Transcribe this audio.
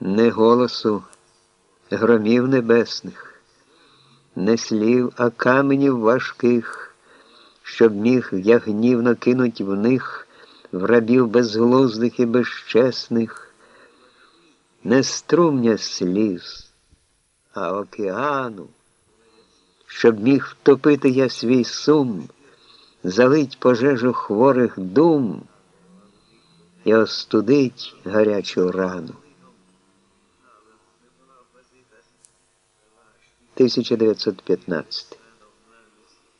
не голосу, громів небесних, не слів, а каменів важких, щоб міг я гнівно кинуть в них в рабів безглуздих і безчесних, не струмня сліз, а океану, щоб міг втопити я свій сум, залить пожежу хворих дум і остудить гарячу рану. 1915